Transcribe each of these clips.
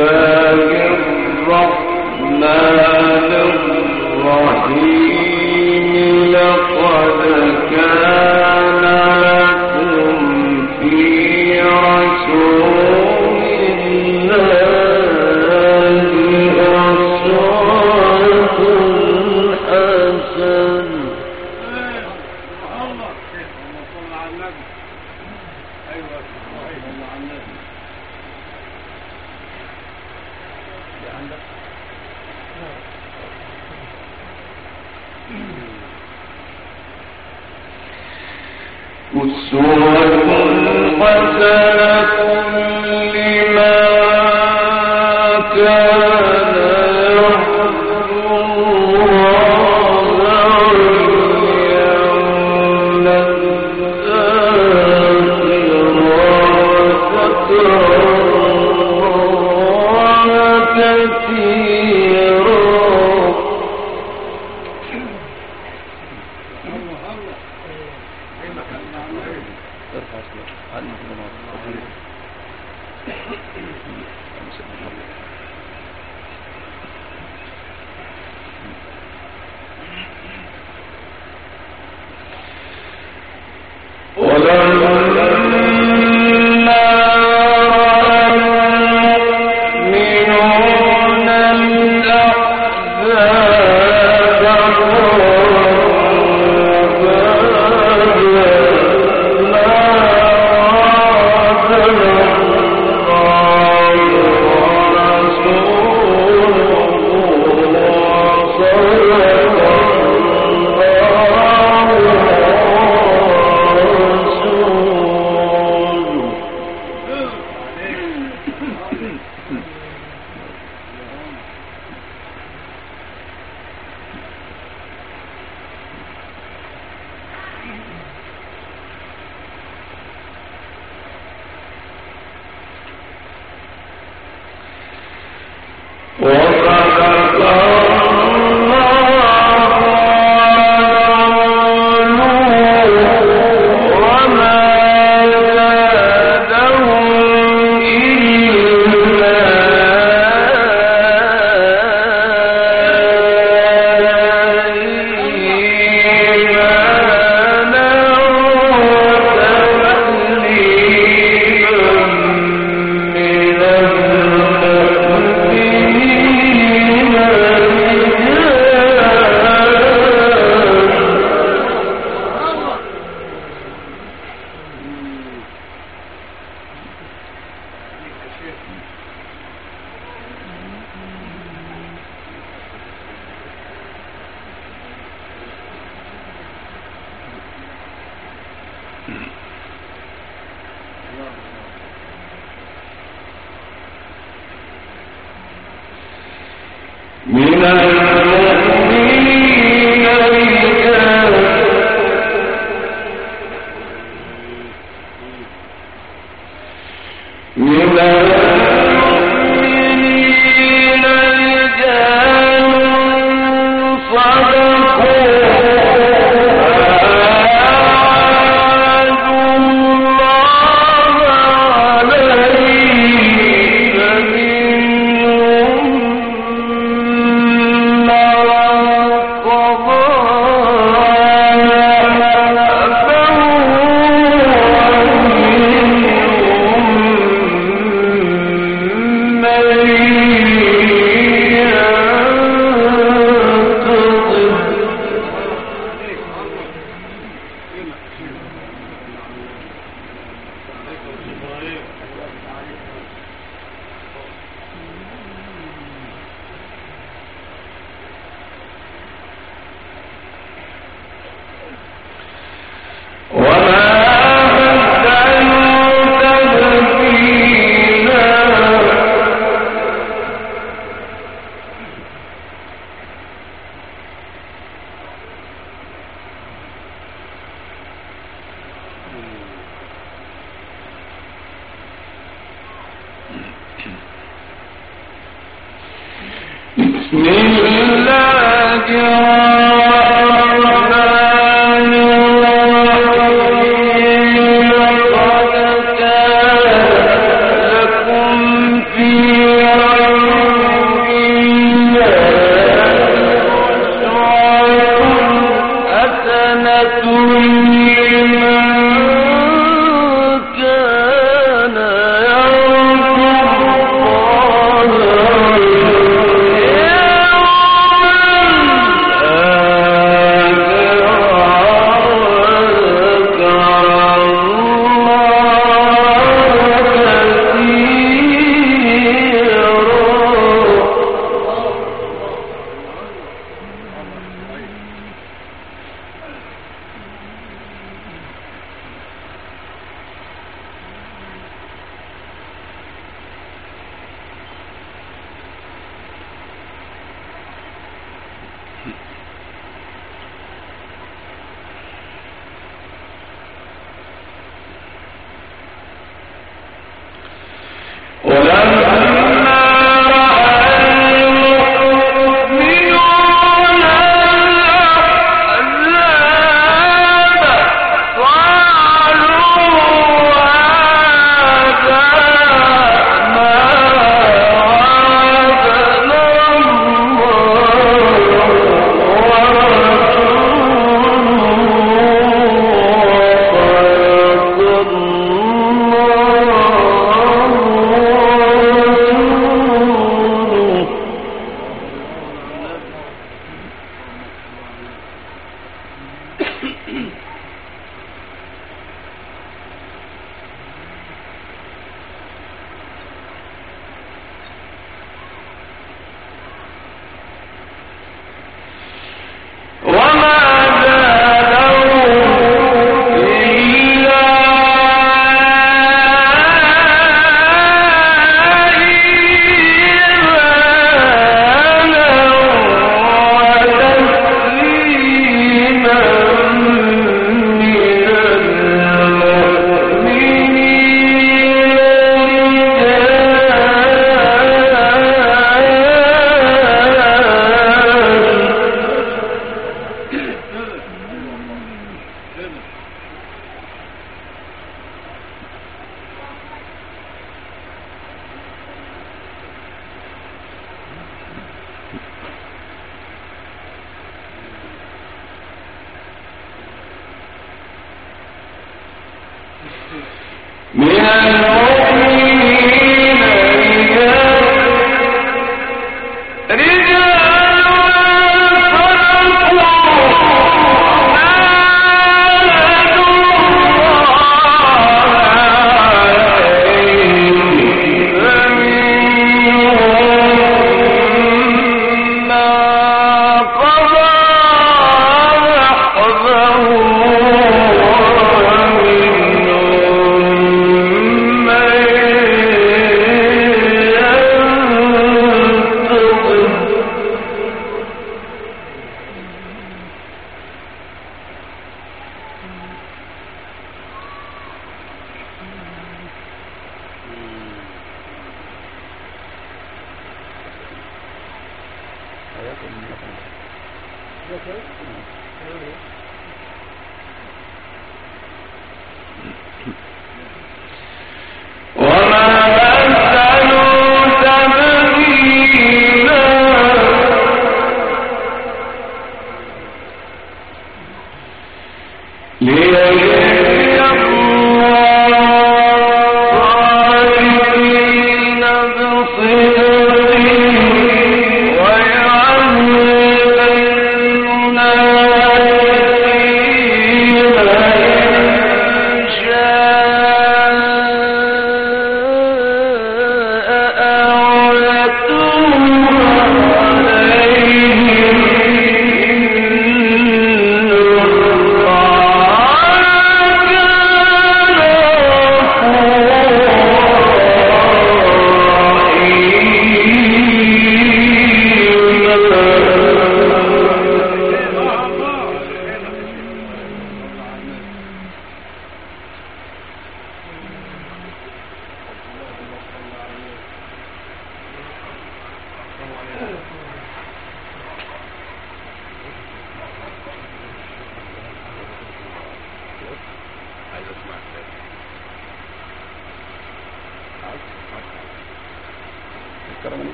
إِذَا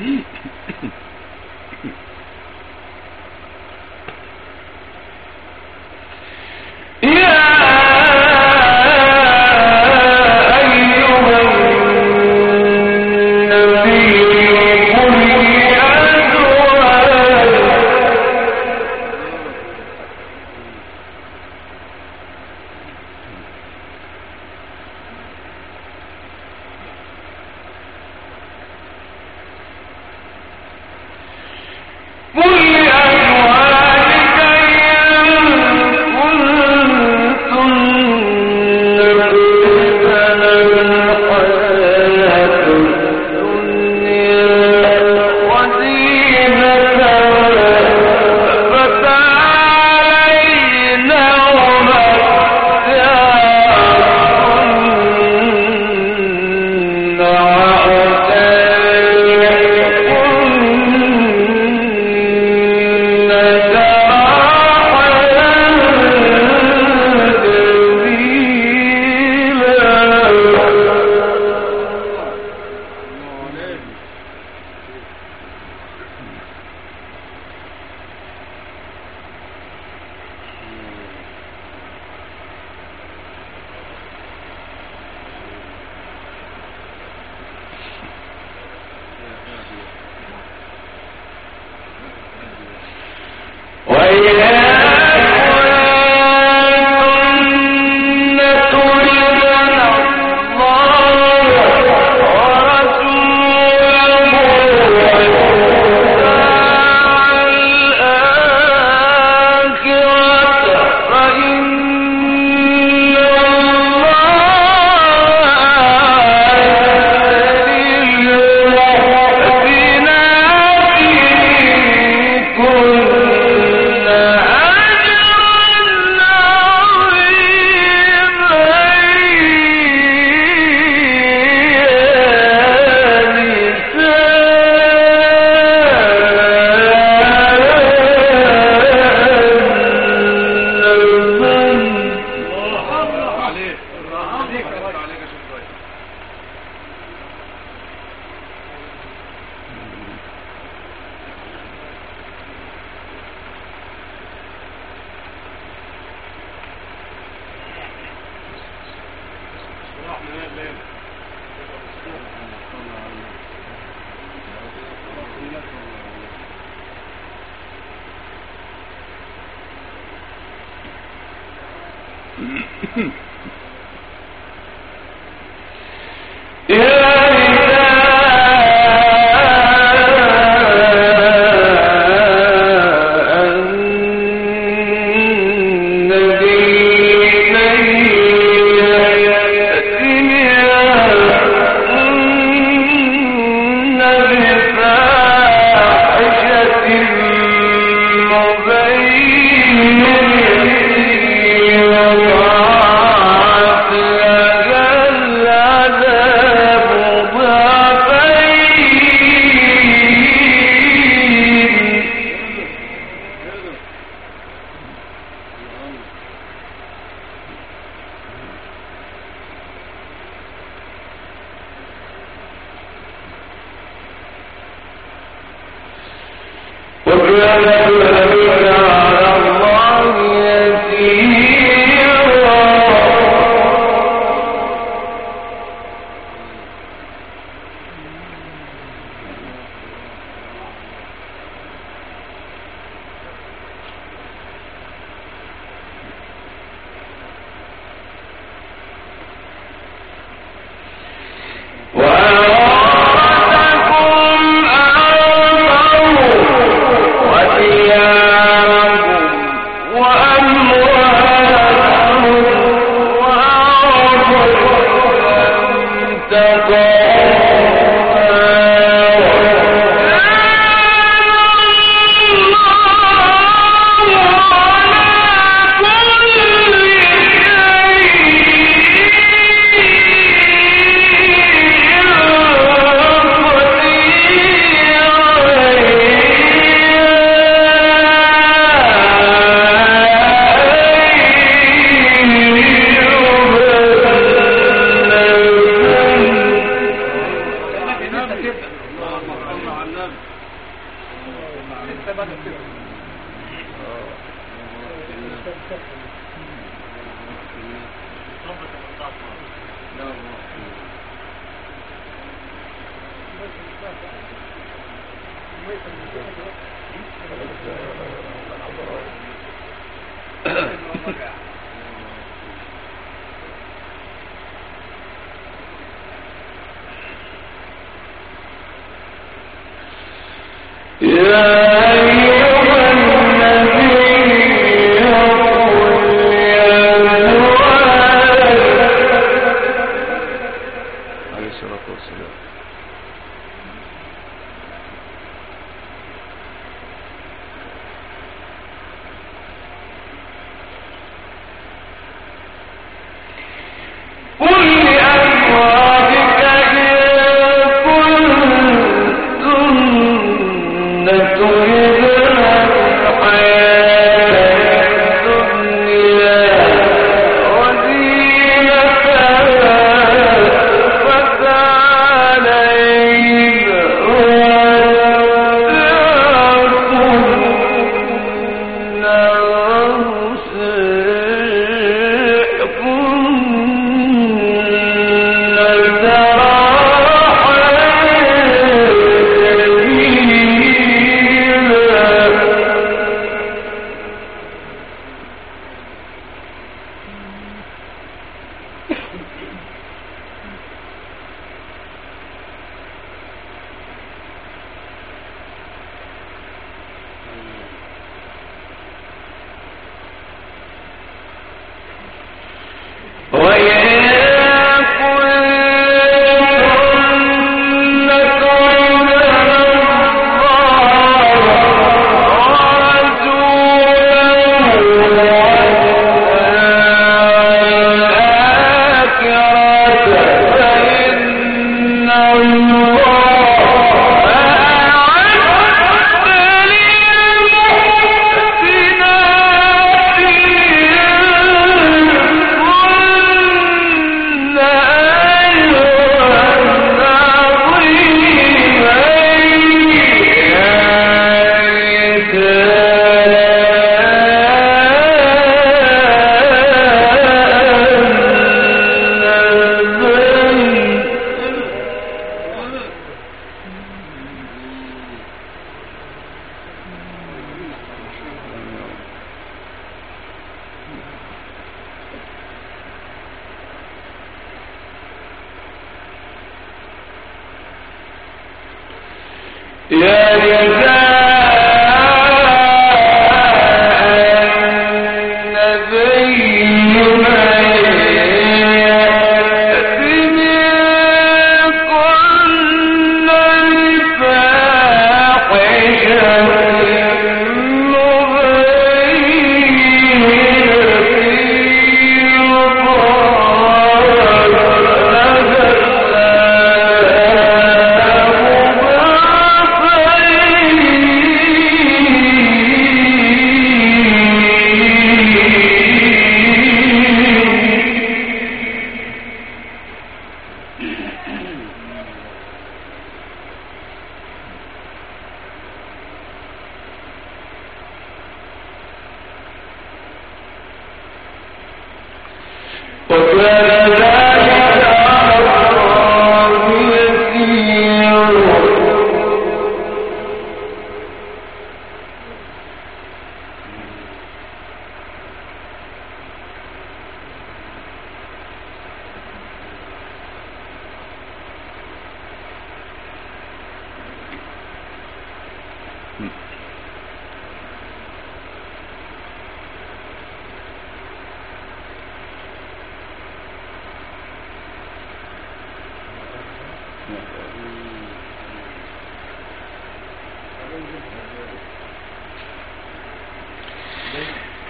Mm-hmm. Thank you.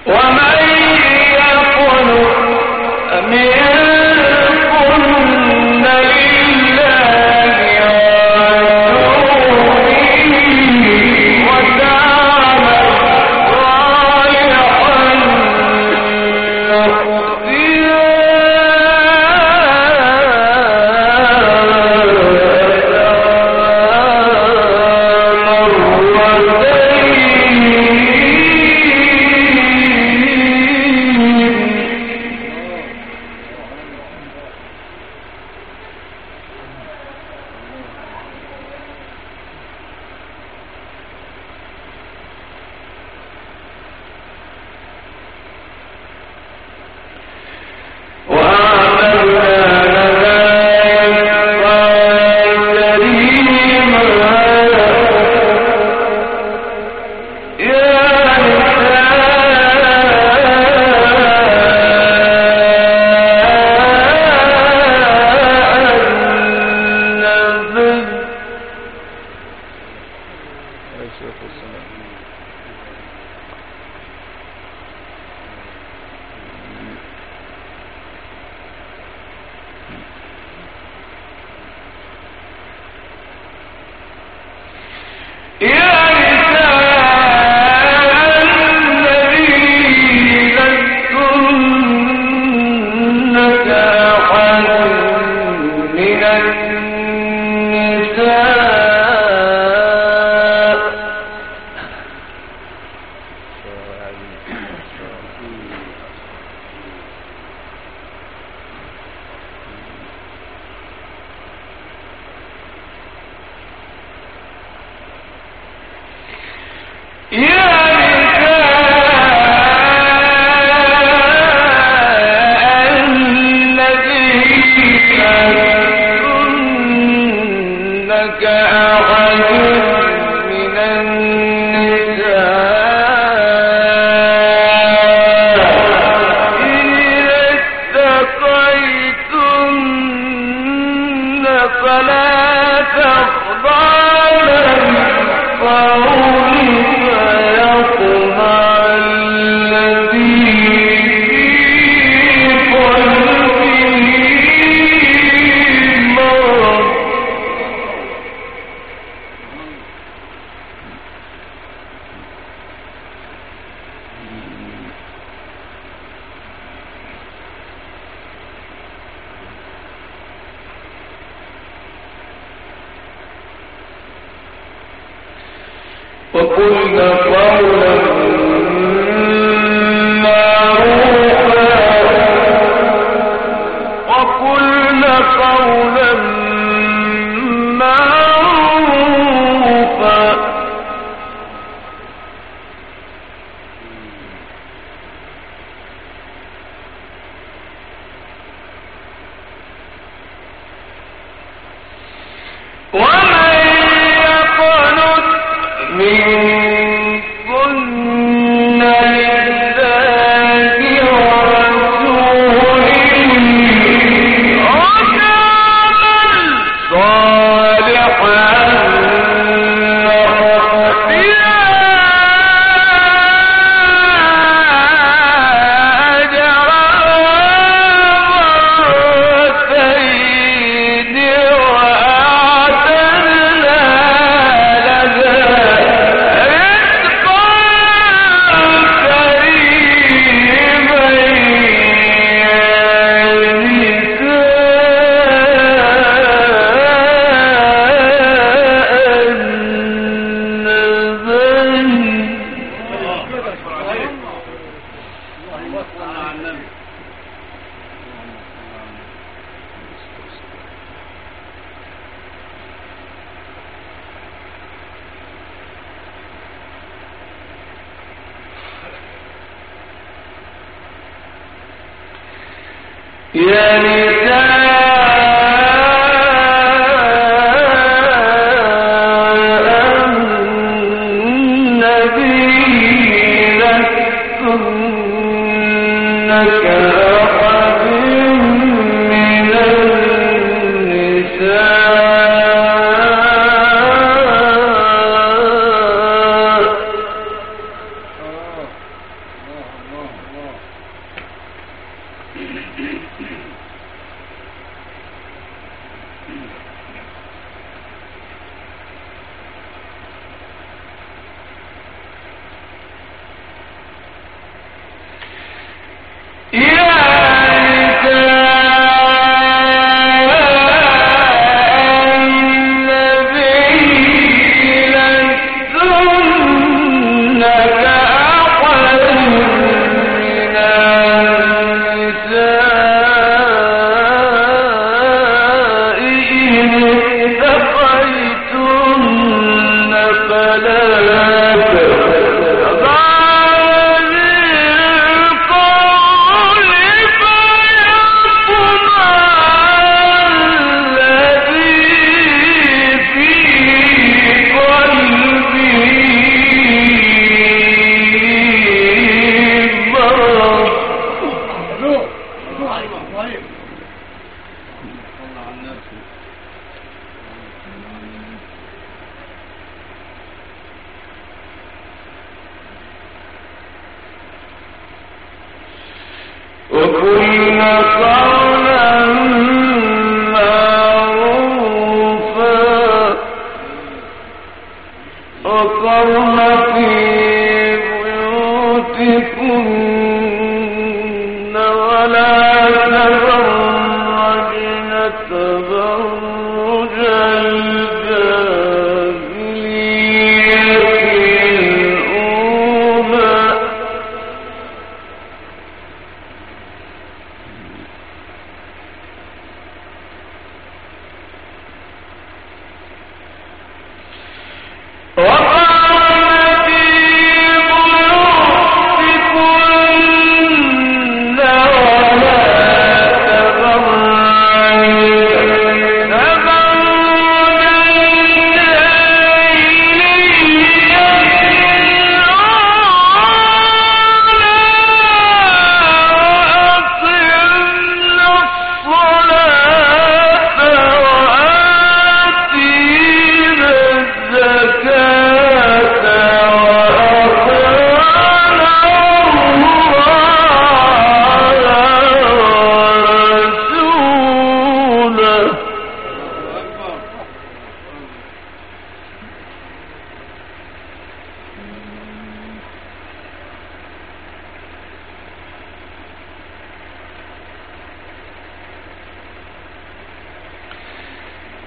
ومن Yeah!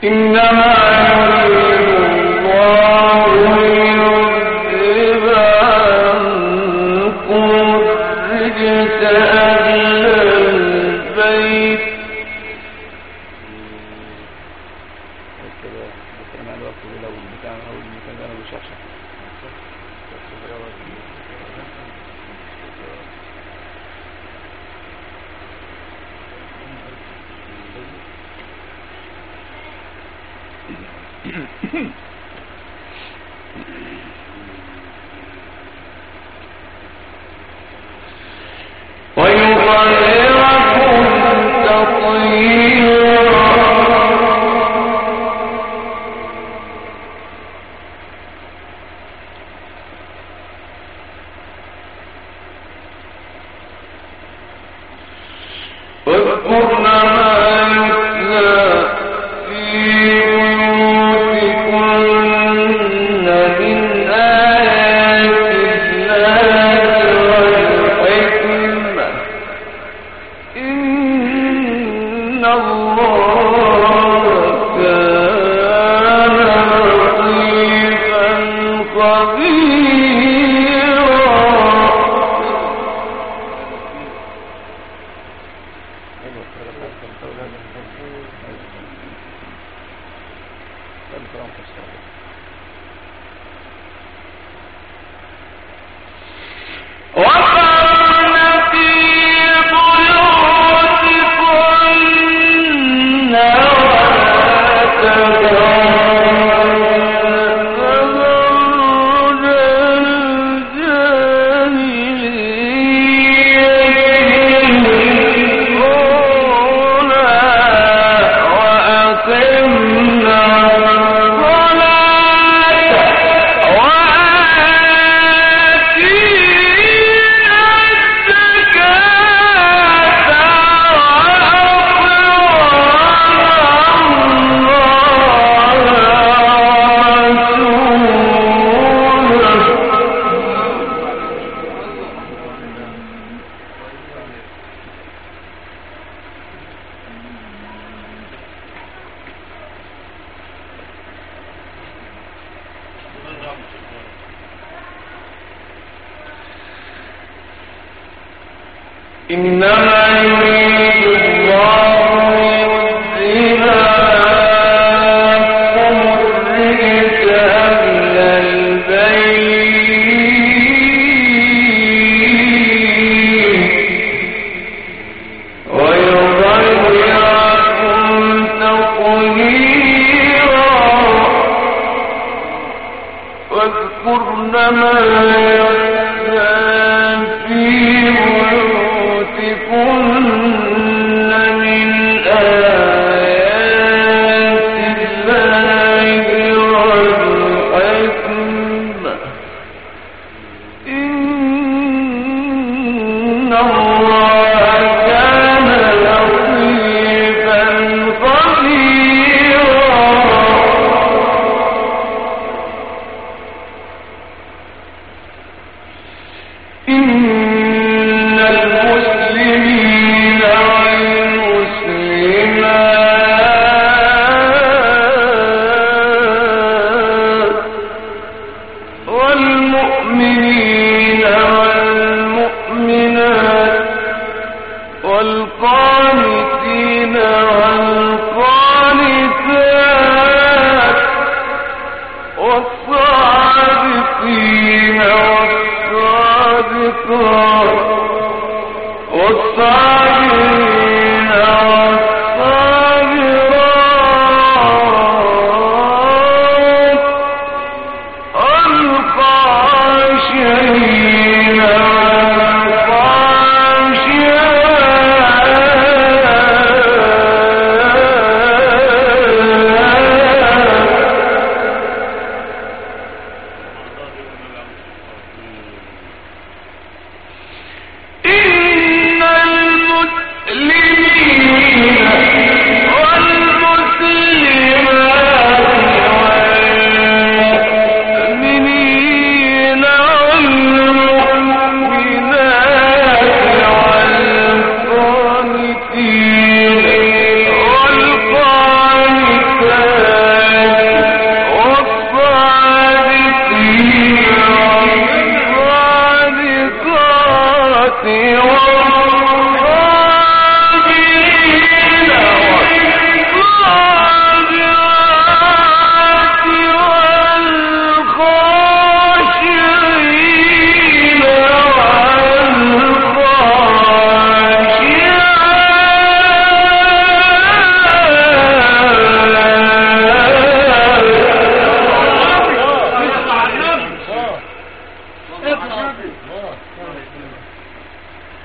إنما الله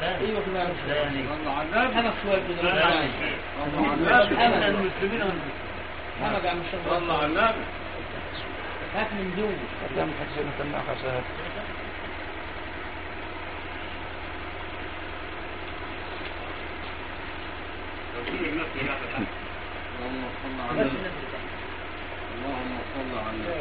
أيوه المسلمين قدام اللهم صل على اللهم صل على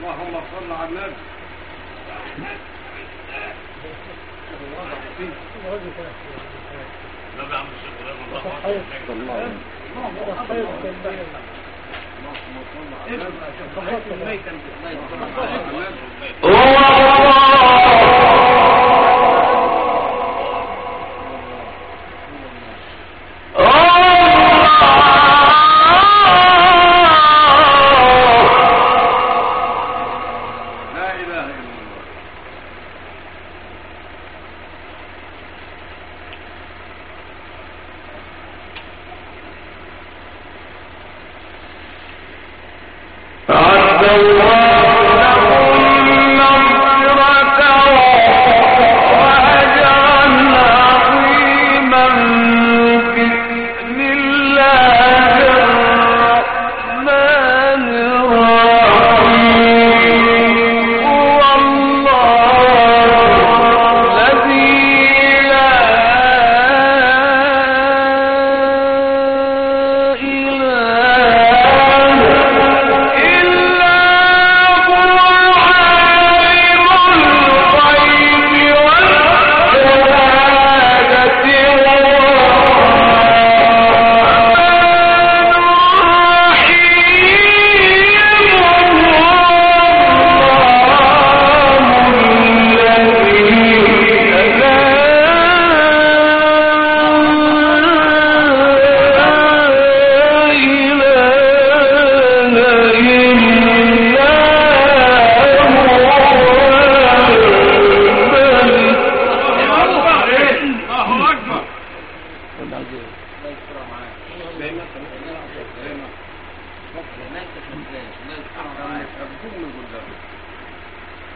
اللهم صل على النبي. اللهم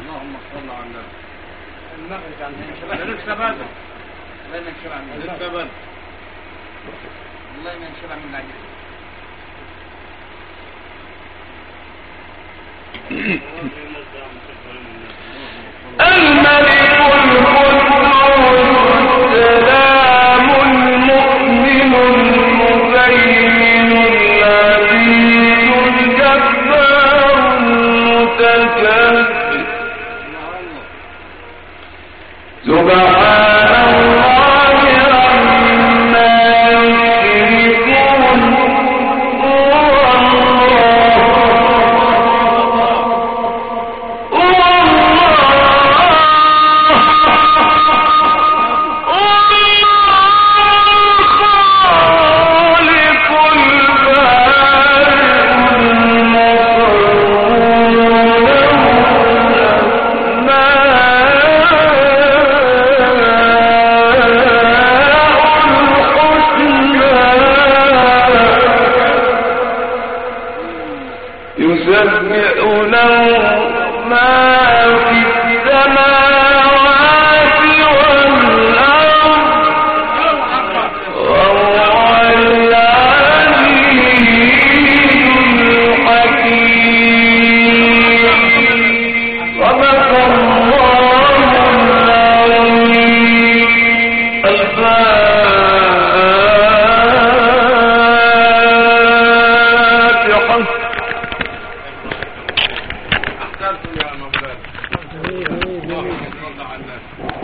اللهم صل على النبي المغرب عندنا لسه بدر الله ما ينشبع من لسه بدر والله ما ينشبع من العجيب Thank you.